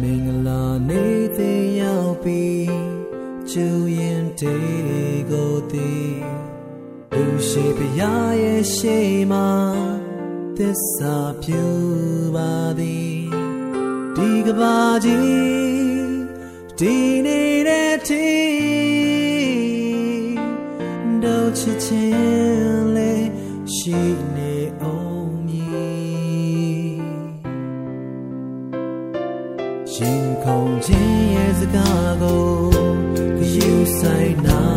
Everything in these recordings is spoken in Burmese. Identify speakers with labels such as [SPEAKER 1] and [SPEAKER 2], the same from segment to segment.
[SPEAKER 1] မင်္ဂလာနေ့သေးရောက်ပြီးကျူရင်တေကိုတည်လူရှိဖရာရဲ့ရှိမှသစ္စာပြူပါသည်ဒီကဘာကြီးဒီနေ့နဲ့တည်းတော့ချစ်ခြင်းလေးရှိနေ ရှင်ခုန်ခြင်းရဲ့စကားကိုယူဆိုင်နာ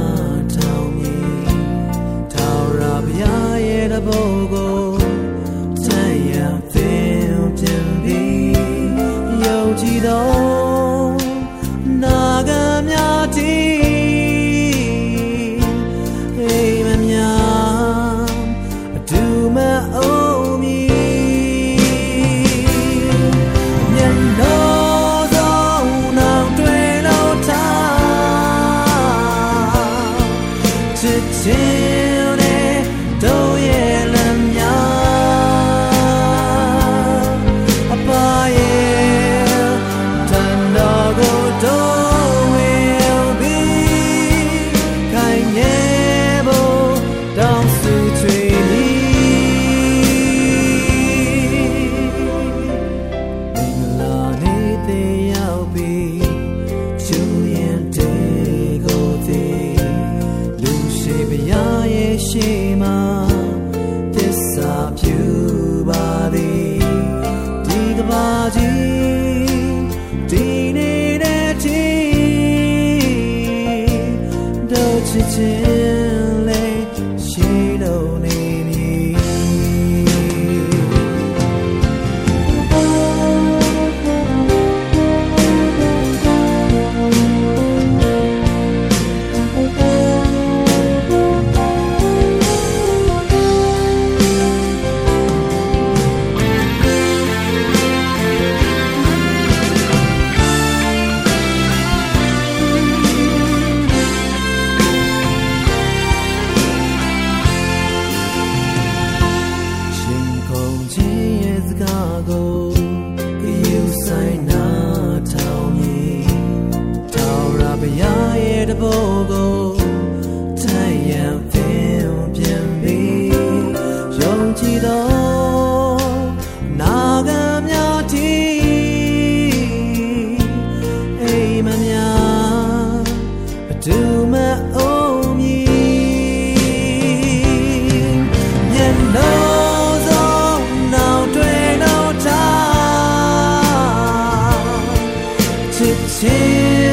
[SPEAKER 1] ရဲ့ရှိမှာသစ္စာပြုပါသည်ဒီကဘာကြီးဒီနေတဲ့တီတို့ချစ်ချင်း တဘောကိုထန်ရန်ပင်ပြန်ပြီးယုံကြည်တော်နာဂမြတ်တီအိမ်မများအတူမအောင်မည်မျက်နှာသောနောင်တွေလို့ထားချစ်ချင်း